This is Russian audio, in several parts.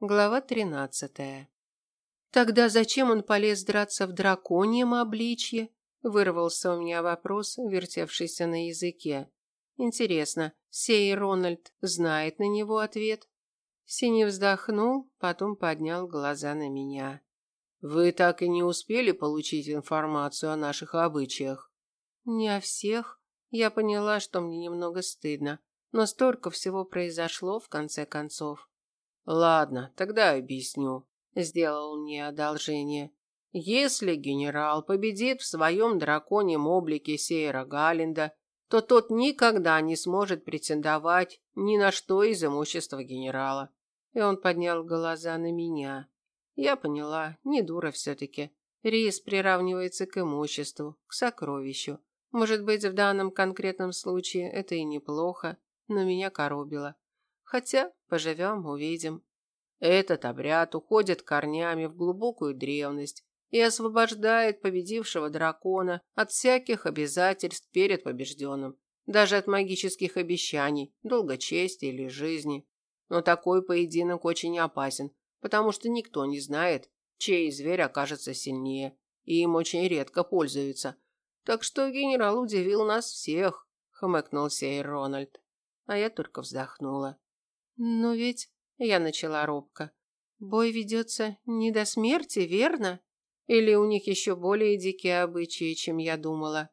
Глава тринадцатая. Тогда зачем он полез драться в драконьем обличье? Вырвался у меня вопрос, вертевшийся на языке. Интересно, сей Рональд знает на него ответ? Синий вздохнул, потом поднял глаза на меня. Вы так и не успели получить информацию о наших обычаях? Не о всех. Я поняла, что мне немного стыдно, но столько всего произошло в конце концов. Ладно, тогда объясню. Сделал мне одолжение. Если генерал победит в своем драконьем облике Сейра Галинда, то тот никогда не сможет претендовать ни на что из имущества генерала. И он поднял глаза на меня. Я поняла, не дура все-таки. Рис приравнивается к имуществу, к сокровищу. Может быть, в данном конкретном случае это и неплохо, но меня коробило. Хотя поживем, увидим. Этот обряд уходит корнями в глубокую древность и освобождает победившего дракона от всяких обязательств перед побежденным, даже от магических обещаний, долга чести или жизни. Но такой поединок очень опасен, потому что никто не знает, чей зверь окажется сильнее, и им очень редко пользуются. Так что генерал удивил нас всех, хмыкнул сей Рональд. А я только вздохнула. Но ведь я начала робко. Бой ведется не до смерти, верно? Или у них еще более дикие обычаи, чем я думала?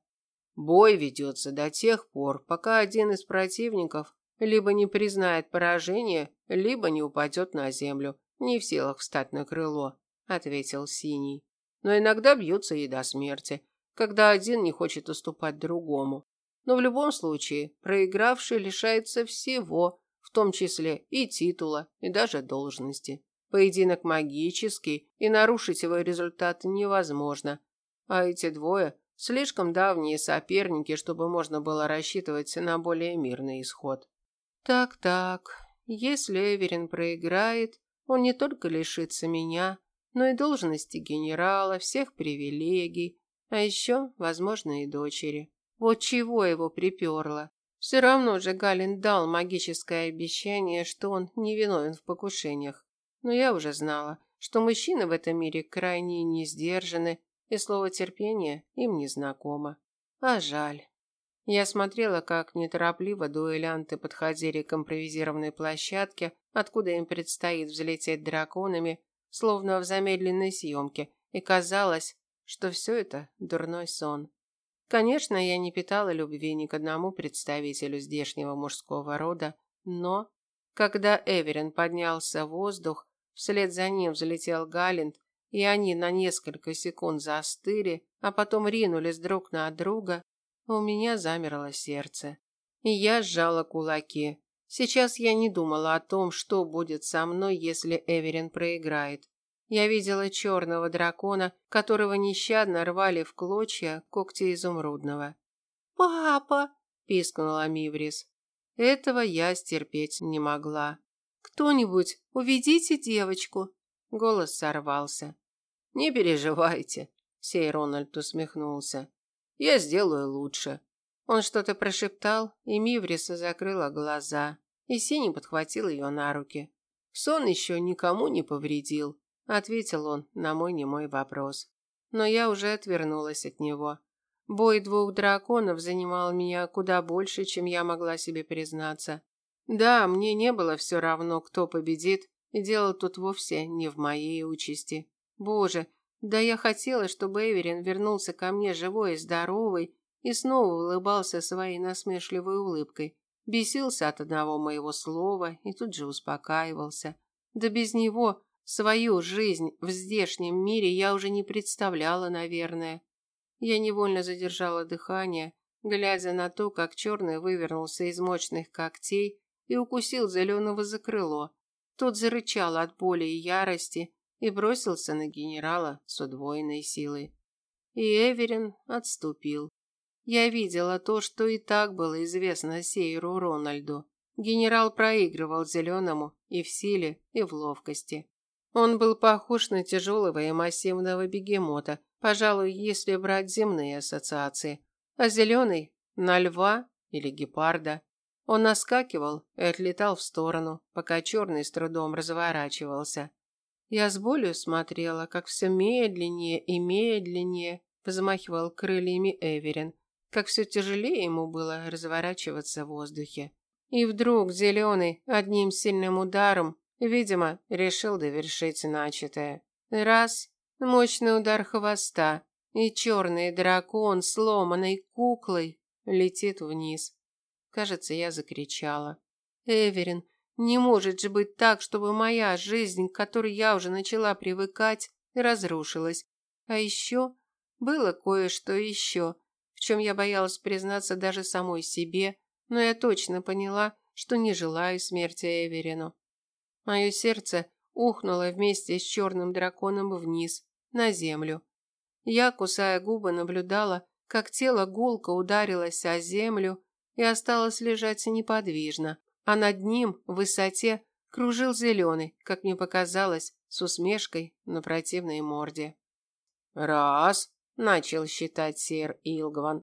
Бой ведется до тех пор, пока один из противников либо не признает поражение, либо не упадет на землю, не в силах встать на крыло, ответил Синий. Но иногда бьются и до смерти, когда один не хочет уступать другому. Но в любом случае проигравший лишается всего, в том числе и титула, и даже должности. Поединок магический, и нарушить его результат невозможно. А эти двое слишком давние соперники, чтобы можно было рассчитывать на более мирный исход. Так-так, если Эверин проиграет, он не только лишится меня, но и должности генерала, всех привилегий, а еще, возможно, и дочери. Вот чего его приперло. Все равно же Галин дал магическое обещание, что он не виновен в покушениях. Но я уже знала, что мужчины в этом мире крайне не сдержаны, и слово терпения им не знакомо. А жаль. Я смотрела, как неторопливо дуэлянты подходили к импровизированной площадке, откуда им предстоит взлететь драконами, словно в замедленной съемке, и казалось, что все это дурной сон. Конечно, я не питала любви ни к одному представителю здешнего мужского рода, но когда Эверин поднялся в воздух, вслед за ним взлетел Галент, и они на несколько секунд застыли, а потом ринулись друг на друга, у меня замерло сердце. И я сжала кулаки. Сейчас я не думала о том, что будет со мной, если Эверин проиграет. Я видела черного дракона, которого нещадно рвали в клочья когти изумрудного. «Папа!» – пискнула Миврис. Этого я стерпеть не могла. «Кто-нибудь, уведите девочку!» Голос сорвался. «Не переживайте», – сей Рональд усмехнулся. «Я сделаю лучше». Он что-то прошептал, и Мивриса закрыла глаза, и Синий подхватил ее на руки. Сон еще никому не повредил, ответил он на мой немой вопрос. Но я уже отвернулась от него. Бой двух драконов занимал меня куда больше, чем я могла себе признаться. Да, мне не было все равно, кто победит, и дело тут вовсе не в моей участи. Боже, да я хотела, чтобы Эверин вернулся ко мне живой и здоровый и снова улыбался своей насмешливой улыбкой. Бесился от одного моего слова и тут же успокаивался. Да без него Свою жизнь в здешнем мире я уже не представляла, наверное. Я невольно задержала дыхание, глядя на то, как черный вывернулся из мощных когтей и укусил зеленого за крыло. Тот зарычал от боли и ярости и бросился на генерала с удвоенной силой. И Эверин отступил. Я видела то, что и так было известно Сейру Рональду. Генерал проигрывал зеленому и в силе, и в ловкости. Он был похож на тяжелого и массивного бегемота, пожалуй, если брать земные ассоциации, а зеленый – на льва или гепарда. Он наскакивал и отлетал в сторону, пока черный с трудом разворачивался. Я с болью смотрела, как все медленнее и медленнее взмахивал крыльями Эверин, как все тяжелее ему было разворачиваться в воздухе. И вдруг зеленый одним сильным ударом, видимо, решил довершить начатое. Раз, мощный удар хвоста, и черный дракон, сломанной куклой, летит вниз. Кажется, я закричала. Эверин, не может же быть так, чтобы моя жизнь, к которой я уже начала привыкать, разрушилась. А еще было кое-что еще, в чем я боялась признаться даже самой себе, но я точно поняла, что не желаю смерти Эверину. Мое сердце ухнуло вместе с черным драконом вниз, на землю. Я, кусая губы, наблюдала, как тело гулко ударилось о землю и осталось лежать неподвижно, а над ним, в высоте, кружил зеленый, как мне показалось, с усмешкой на противной морде. «Раз», – начал считать сэр Илгван.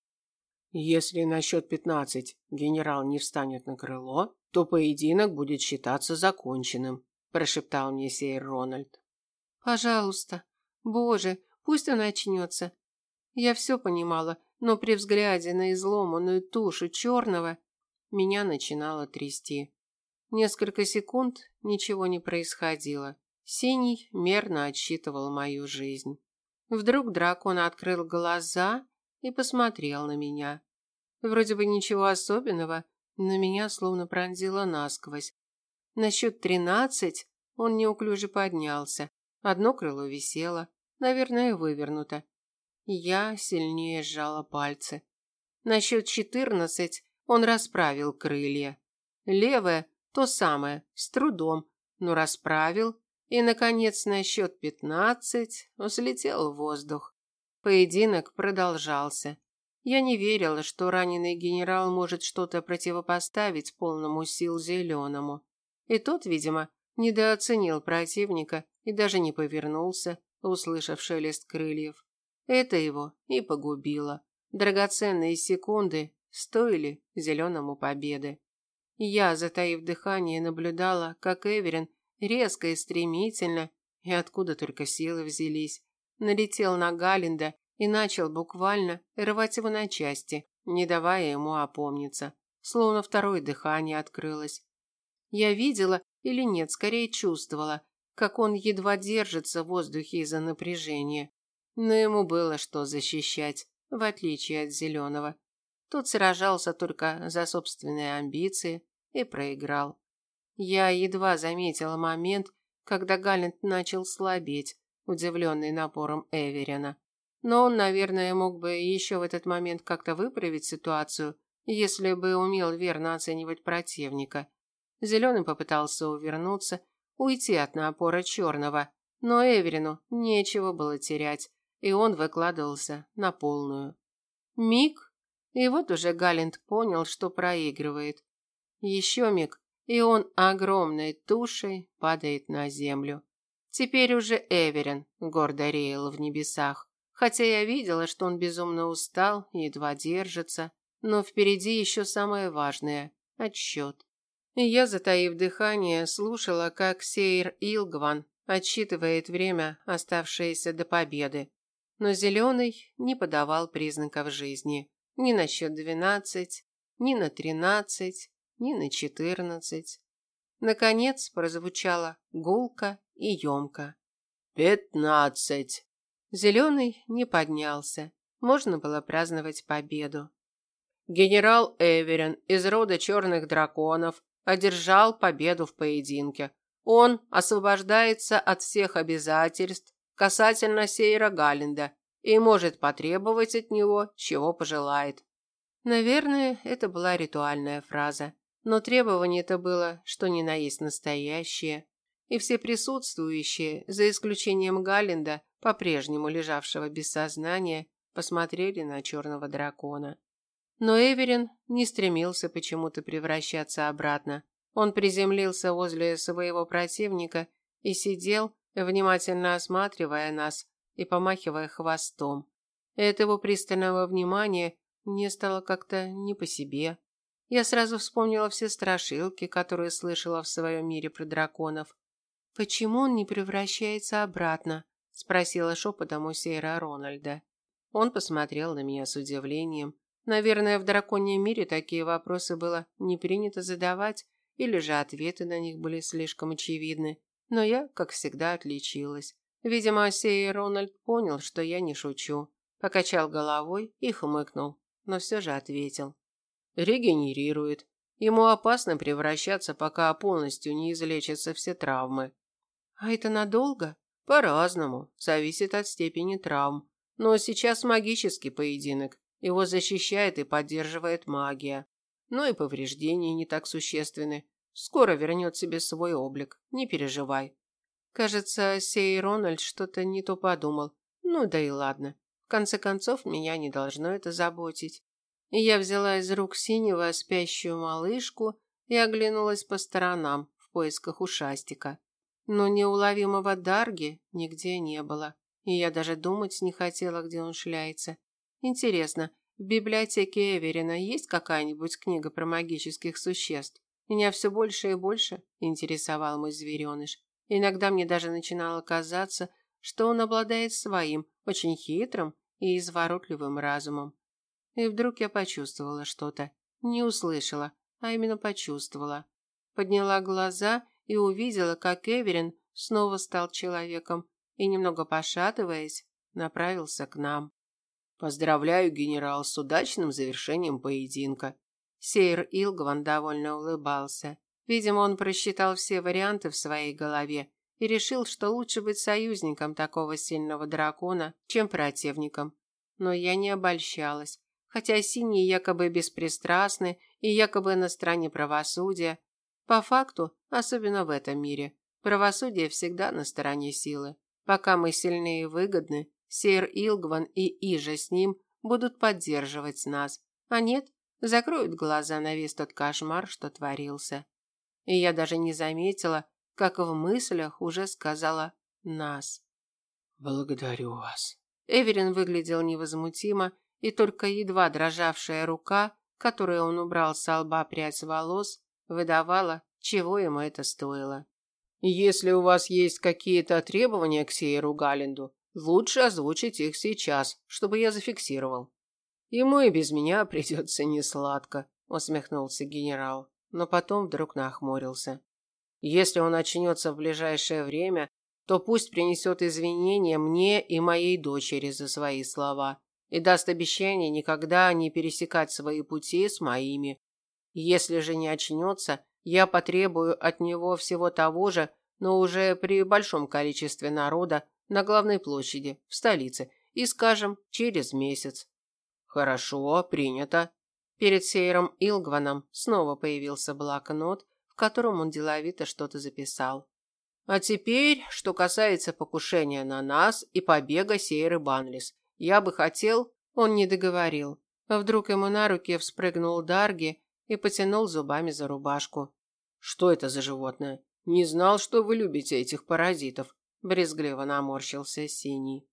«Если на счет пятнадцать генерал не встанет на крыло, то поединок будет считаться законченным», – прошептал мне сэр Рональд. «Пожалуйста, Боже, пусть он очнется». Я все понимала, но при взгляде на изломанную тушу черного меня начинало трясти. Несколько секунд ничего не происходило. Синий мерно отсчитывал мою жизнь. Вдруг дракон открыл глаза и посмотрел на меня. Вроде бы ничего особенного, но меня словно пронзило насквозь. На счет тринадцать он неуклюже поднялся. Одно крыло висело, наверное, вывернуто. Я сильнее сжала пальцы. На счет четырнадцать он расправил крылья. Левое – то самое, с трудом, но расправил, и, наконец, на счет пятнадцать взлетел в воздух. Поединок продолжался. Я не верила, что раненый генерал может что-то противопоставить полному сил зеленому. И тот, видимо, недооценил противника и даже не повернулся, услышав шелест крыльев. Это его и погубило. Драгоценные секунды стоили зеленому победы. Я, затаив дыхание, наблюдала, как Эверин резко и стремительно, и откуда только силы взялись, налетел на Галинда и начал буквально рвать его на части, не давая ему опомниться, словно второе дыхание открылось. Я видела или нет, скорее чувствовала, как он едва держится в воздухе из-за напряжения. Но ему было что защищать, в отличие от Зеленого. Тот сражался только за собственные амбиции и проиграл. Я едва заметила момент, когда Галент начал слабеть, удивленный напором Эверина. Но он, наверное, мог бы еще в этот момент как-то выправить ситуацию, если бы умел верно оценивать противника. Зеленый попытался увернуться, уйти от напора черного, но Эверину нечего было терять, и он выкладывался на полную. Миг, и вот уже Галент понял, что проигрывает. Еще миг, и он огромной тушей падает на землю. Теперь уже Эверин гордо реял в небесах. Хотя я видела, что он безумно устал и едва держится, но впереди еще самое важное – отсчет. Я, затаив дыхание, слушала, как Сейр Илгван отсчитывает время, оставшееся до победы. Но Зеленый не подавал признаков жизни ни на счет двенадцать, ни на тринадцать, ни на четырнадцать. Наконец прозвучало гулко и емко. «Пятнадцать!» Зеленый не поднялся. Можно было праздновать победу. Генерал Эверин из рода черных драконов одержал победу в поединке. Он освобождается от всех обязательств касательно Сейра Галленда и может потребовать от него, чего пожелает. Наверное, это была ритуальная фраза, но требование это было, что ни на есть настоящее, и все присутствующие, за исключением Галленда, по-прежнему лежавшего без сознания, посмотрели на черного дракона. Но Эверин не стремился почему-то превращаться обратно. Он приземлился возле своего противника и сидел, внимательно осматривая нас и помахивая хвостом. Этого пристального внимания мне стало как-то не по себе. Я сразу вспомнила все страшилки, которые слышала в своем мире про драконов. «Почему он не превращается обратно?» – спросила шепотом у Сейра Рональда. Он посмотрел на меня с удивлением. Наверное, в драконьем мире такие вопросы было не принято задавать, или же ответы на них были слишком очевидны. Но я, как всегда, отличилась. Видимо, Сейр Рональд понял, что я не шучу. Покачал головой и хмыкнул, но все же ответил. Регенерирует. Ему опасно превращаться, пока полностью не излечатся все травмы. А это надолго? По-разному, зависит от степени травм. Но сейчас магический поединок. Его защищает и поддерживает магия. Но и повреждения не так существенны. Скоро вернет себе свой облик, не переживай. Кажется, сей Рональд что-то не то подумал. Ну да и ладно. В конце концов, меня не должно это заботить. Я взяла из рук синего спящую малышку и оглянулась по сторонам в поисках ушастика. Но неуловимого Дарги нигде не было, и я даже думать не хотела, где он шляется. Интересно, в библиотеке Эверина есть какая-нибудь книга про магических существ? Меня все больше и больше интересовал мой звереныш. Иногда мне даже начинало казаться, что он обладает своим, очень хитрым и изворотливым разумом. И вдруг я почувствовала что-то. Не услышала, а именно почувствовала. Подняла глаза и увидела, как Эверин снова стал человеком и, немного пошатываясь, направился к нам. «Поздравляю, генерал, с удачным завершением поединка». Сейр Илгван довольно улыбался. Видимо, он просчитал все варианты в своей голове и решил, что лучше быть союзником такого сильного дракона, чем противником. Но я не обольщалась. Хотя синие якобы беспристрастны и якобы на стороне правосудия, по факту, особенно в этом мире, правосудие всегда на стороне силы. Пока мы сильны и выгодны, Сейр Илгван и Ижа с ним будут поддерживать нас, а нет, закроют глаза на весь тот кошмар, что творился. И я даже не заметила, как в мыслях уже сказала «нас». «Благодарю вас». Эверин выглядел невозмутимо и только едва дрожавшая рука, которой он убрал с лба прядь волос, выдавала, чего ему это стоило. Если у вас есть какие-то требования к Сейру Галленду, лучше озвучить их сейчас, чтобы я зафиксировал. Ему и без меня придется несладко, усмехнулся генерал, но потом вдруг нахмурился. Если он очнется в ближайшее время, то пусть принесет извинения мне и моей дочери за свои слова и даст обещание никогда не пересекать свои пути с моими. Если же не очнется, я потребую от него всего того же, но уже при большом количестве народа на главной площади, в столице, и, скажем, через месяц. Хорошо, принято. Перед Сейром Илгваном снова появился блокнот, в котором он деловито что-то записал. А теперь, что касается покушения на нас и побега Сейры Банлис. Я бы хотел, он не договорил. Вдруг ему на руки вспрыгнул Дарги и потянул зубами за рубашку. Что это за животное? Не знал, что вы любите этих паразитов, брезгливо наморщился Синий.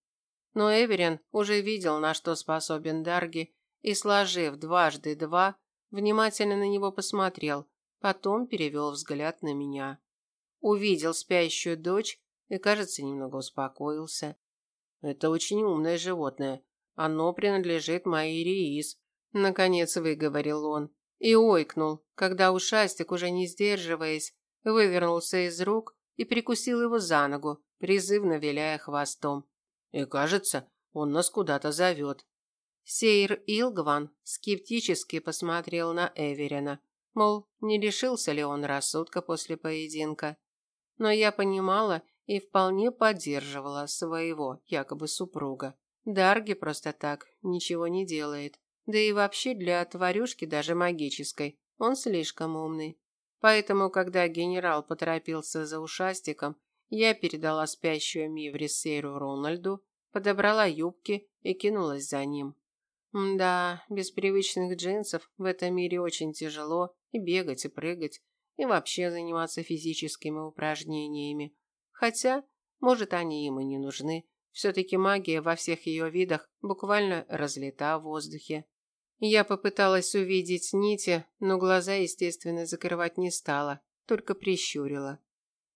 Но Эверин уже видел, на что способен Дарги, и сложив дважды два, внимательно на него посмотрел, потом перевел взгляд на меня. Увидел спящую дочь и, кажется, немного успокоился. Это очень умное животное. Оно принадлежит моей Риис, наконец выговорил он и ойкнул, когда ушастик, уже не сдерживаясь, вывернулся из рук и прикусил его за ногу, призывно виляя хвостом. И кажется, он нас куда-то зовет. Сейр Илгван скептически посмотрел на Эверина, мол, не лишился ли он рассудка после поединка. Но я понимала и вполне поддерживала своего якобы супруга. Дарги просто так ничего не делает. Да и вообще для тварюшки даже магической он слишком умный. Поэтому, когда генерал поторопился за ушастиком, я передала спящую Миври Сейру Рональду, подобрала юбки и кинулась за ним. Да, без привычных джинсов в этом мире очень тяжело и бегать, и прыгать, и вообще заниматься физическими упражнениями. Хотя, может, они им и не нужны. Все-таки магия во всех ее видах буквально разлета в воздухе. Я попыталась увидеть нити, но глаза, естественно, закрывать не стала, только прищурила.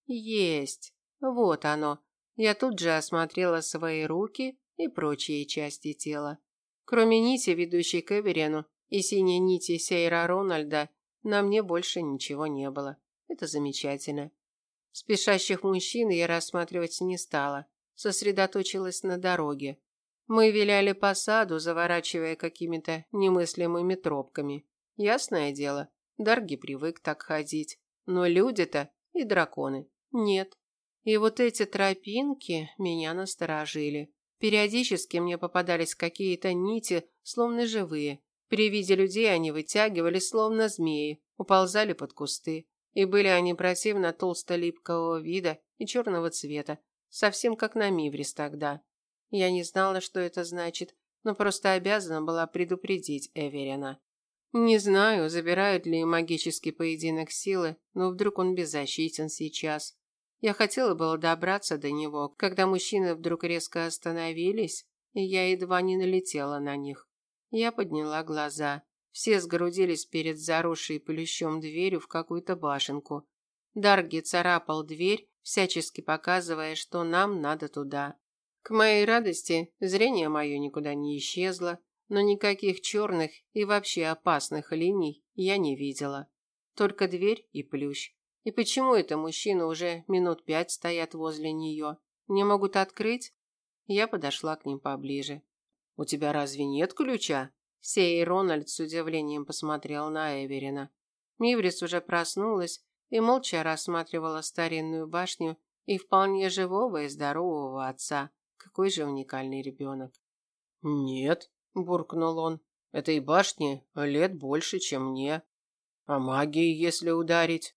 Есть. Вот оно. Я тут же осмотрела свои руки и прочие части тела. Кроме нити, ведущей к Эверену, и синей нити Сейра Рональда, на мне больше ничего не было. Это замечательно. Спешащих мужчин я рассматривать не стала, сосредоточилась на дороге. Мы виляли по саду, заворачивая какими-то немыслимыми тропками. Ясное дело, Дарги привык так ходить. Но люди-то и драконы нет. И вот эти тропинки меня насторожили. Периодически мне попадались какие-то нити, словно живые. При виде людей они вытягивались, словно змеи, уползали под кусты. И были они противно толсто-липкого вида и черного цвета, совсем как на Миврис тогда. Я не знала, что это значит, но просто обязана была предупредить Эверина. Не знаю, забирают ли магический поединок силы, но вдруг он беззащитен сейчас. Я хотела было добраться до него, когда мужчины вдруг резко остановились, и я едва не налетела на них. Я подняла глаза. Все сгрудились перед заросшей плющом дверью в какую-то башенку. Дарги царапал дверь, всячески показывая, что нам надо туда. К моей радости, зрение мое никуда не исчезло, но никаких черных и вообще опасных линий я не видела. Только дверь и плющ. И почему это мужчины уже минут пять стоят возле нее? Не могут открыть? Я подошла к ним поближе. У тебя разве нет ключа? Сей Рональд с удивлением посмотрел на Эверина. Миврис уже проснулась и молча рассматривала старинную башню и вполне живого и здорового отца. Какой же уникальный ребенок. «Нет», – буркнул он, – «этой башне лет больше, чем мне. А магией, если ударить?»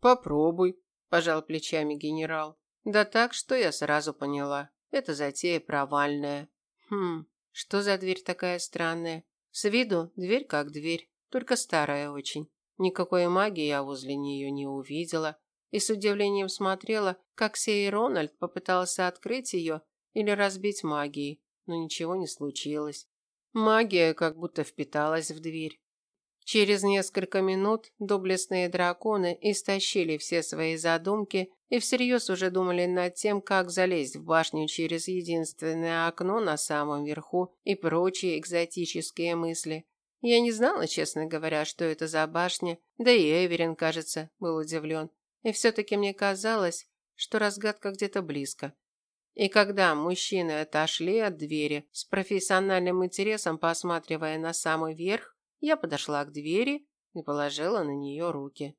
Попробуй, пожал плечами генерал. Да так, что я сразу поняла. Это затея провальная. Хм, что за дверь такая странная? С виду дверь как дверь, только старая очень. Никакой магии я возле нее не увидела и с удивлением смотрела, как сей Рональд попытался открыть ее или разбить магией, но ничего не случилось. Магия как будто впиталась в дверь. Через несколько минут доблестные драконы истощили все свои задумки и всерьез уже думали над тем, как залезть в башню через единственное окно на самом верху и прочие экзотические мысли. Я не знала, честно говоря, что это за башня, да и Эверин, кажется, был удивлен. И все-таки мне казалось, что разгадка где-то близко. И когда мужчины отошли от двери, с профессиональным интересом посматривая на самый верх, я подошла к двери и положила на нее руки.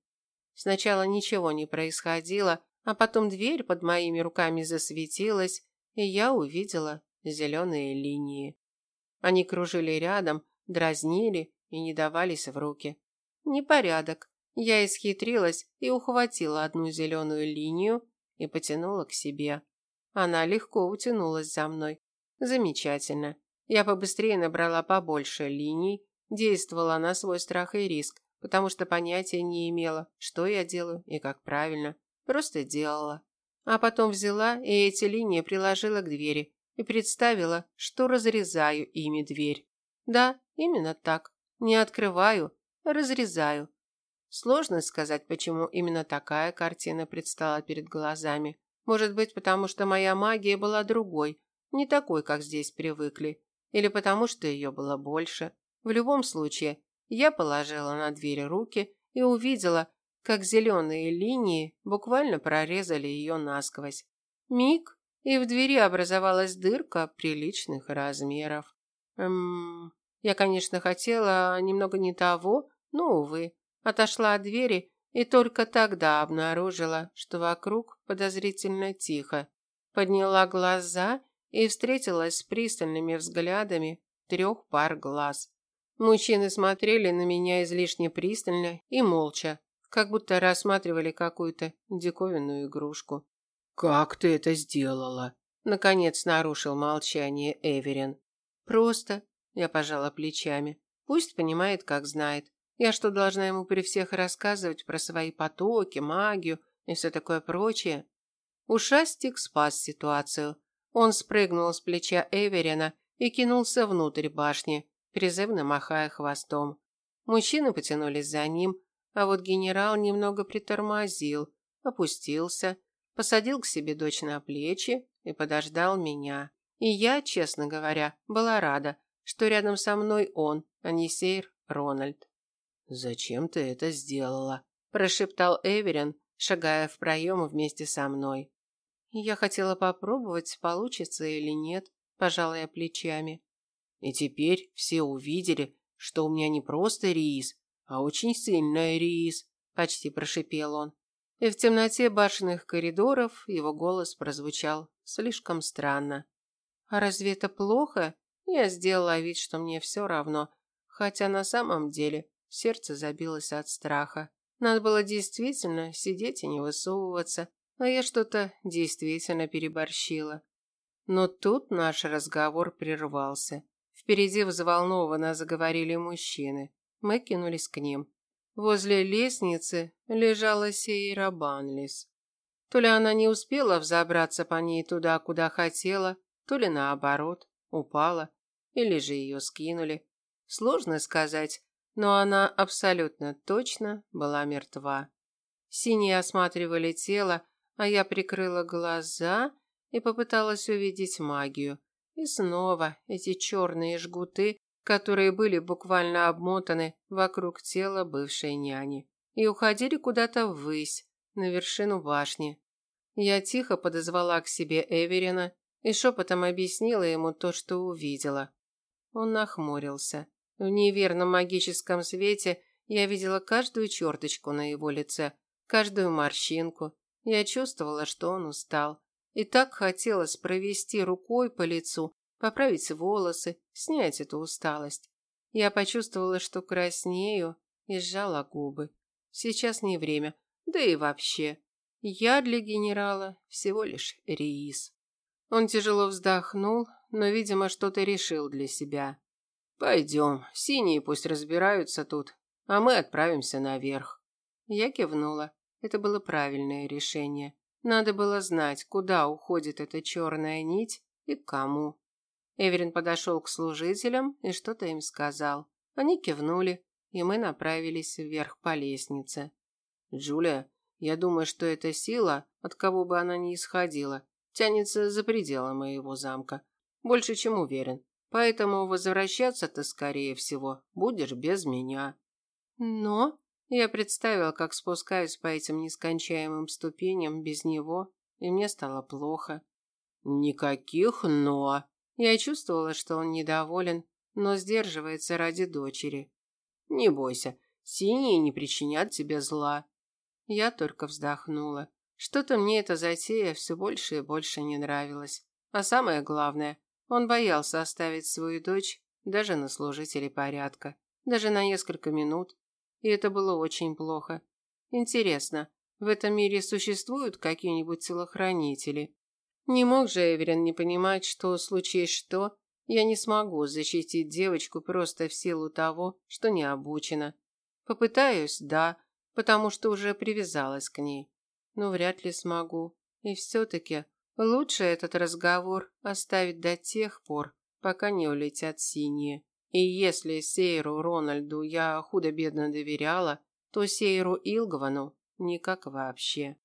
Сначала ничего не происходило, а потом дверь под моими руками засветилась, и я увидела зеленые линии. Они кружили рядом, дразнили и не давались в руки. Непорядок. Я исхитрилась и ухватила одну зеленую линию и потянула к себе. Она легко утянулась за мной. Замечательно. Я побыстрее набрала побольше линий, Действовала на свой страх и риск, потому что понятия не имела, что я делаю и как правильно. Просто делала. А потом взяла и эти линии приложила к двери и представила, что разрезаю ими дверь. Да, именно так. Не открываю, разрезаю. Сложно сказать, почему именно такая картина предстала перед глазами. Может быть, потому что моя магия была другой, не такой, как здесь привыкли, или потому что ее было больше. В любом случае, я положила на дверь руки и увидела, как зеленые линии буквально прорезали ее насквозь. Миг, и в двери образовалась дырка приличных размеров. Эм, я, конечно, хотела немного не того, но, увы, отошла от двери и только тогда обнаружила, что вокруг подозрительно тихо. Подняла глаза и встретилась с пристальными взглядами трех пар глаз. Мужчины смотрели на меня излишне пристально и молча, как будто рассматривали какую-то диковинную игрушку. «Как ты это сделала?» Наконец нарушил молчание Эверин. «Просто», – я пожала плечами. «Пусть понимает, как знает. Я что, должна ему при всех рассказывать про свои потоки, магию и все такое прочее?» Ушастик спас ситуацию. Он спрыгнул с плеча Эверина и кинулся внутрь башни, призывно махая хвостом. Мужчины потянулись за ним, а вот генерал немного притормозил, опустился, посадил к себе дочь на плечи и подождал меня. И я, честно говоря, была рада, что рядом со мной он, а не Сейр Рональд. «Зачем ты это сделала?» – прошептал Эверин, шагая в проем вместе со мной. Я хотела попробовать, получится или нет, пожала я плечами. И теперь все увидели, что у меня не просто рис, а очень сильная рис, почти прошипел он. И в темноте башенных коридоров его голос прозвучал слишком странно. А разве это плохо? Я сделала вид, что мне все равно, хотя на самом деле сердце забилось от страха. Надо было действительно сидеть и не высовываться, а я что-то действительно переборщила. Но тут наш разговор прервался. Впереди взволнованно заговорили мужчины. Мы кинулись к ним. Возле лестницы лежала Сейра Банлис. То ли она не успела взобраться по ней туда, куда хотела, то ли наоборот, упала, или же ее скинули. Сложно сказать, но она абсолютно точно была мертва. Синие осматривали тело, а я прикрыла глаза и попыталась увидеть магию. И снова эти черные жгуты, которые были буквально обмотаны вокруг тела бывшей няни и уходили куда-то ввысь, на вершину башни. Я тихо подозвала к себе Эверина и шепотом объяснила ему то, что увидела. Он нахмурился. В неверном магическом свете я видела каждую черточку на его лице, каждую морщинку. Я чувствовала, что он устал. И так хотелось провести рукой по лицу, поправить волосы, снять эту усталость. Я почувствовала, что краснею, и сжала губы. Сейчас не время, да и вообще. Я для генерала всего лишь Риис. Он тяжело вздохнул, но, видимо, что-то решил для себя. «Пойдем, синие пусть разбираются тут, а мы отправимся наверх». Я кивнула. Это было правильное решение. Надо было знать, куда уходит эта черная нить и кому. Эверин подошел к служителям и что-то им сказал. Они кивнули, и мы направились вверх по лестнице. «Джулия, я думаю, что эта сила, от кого бы она ни исходила, тянется за пределы моего замка. Больше чем уверен. Поэтому возвращаться ты, скорее всего, будешь без меня. Но я представила, как спускаюсь по этим нескончаемым ступеням без него, и мне стало плохо. Никаких «но». Я чувствовала, что он недоволен, но сдерживается ради дочери. Не бойся, синие не причинят тебе зла. Я только вздохнула. Что-то мне эта затея все больше и больше не нравилась. А самое главное, он боялся оставить свою дочь даже на служителей порядка, даже на несколько минут, и это было очень плохо. Интересно, в этом мире существуют какие-нибудь телохранители? Не мог же Эверин не понимать, что, случись что, я не смогу защитить девочку просто в силу того, что не обучена. Попытаюсь, да, потому что уже привязалась к ней. Но вряд ли смогу. И все-таки Лучше этот разговор оставить до тех пор, пока не улетят синие. И если Сейру Рональду я худо-бедно доверяла, то Сейру Илгвану никак вообще.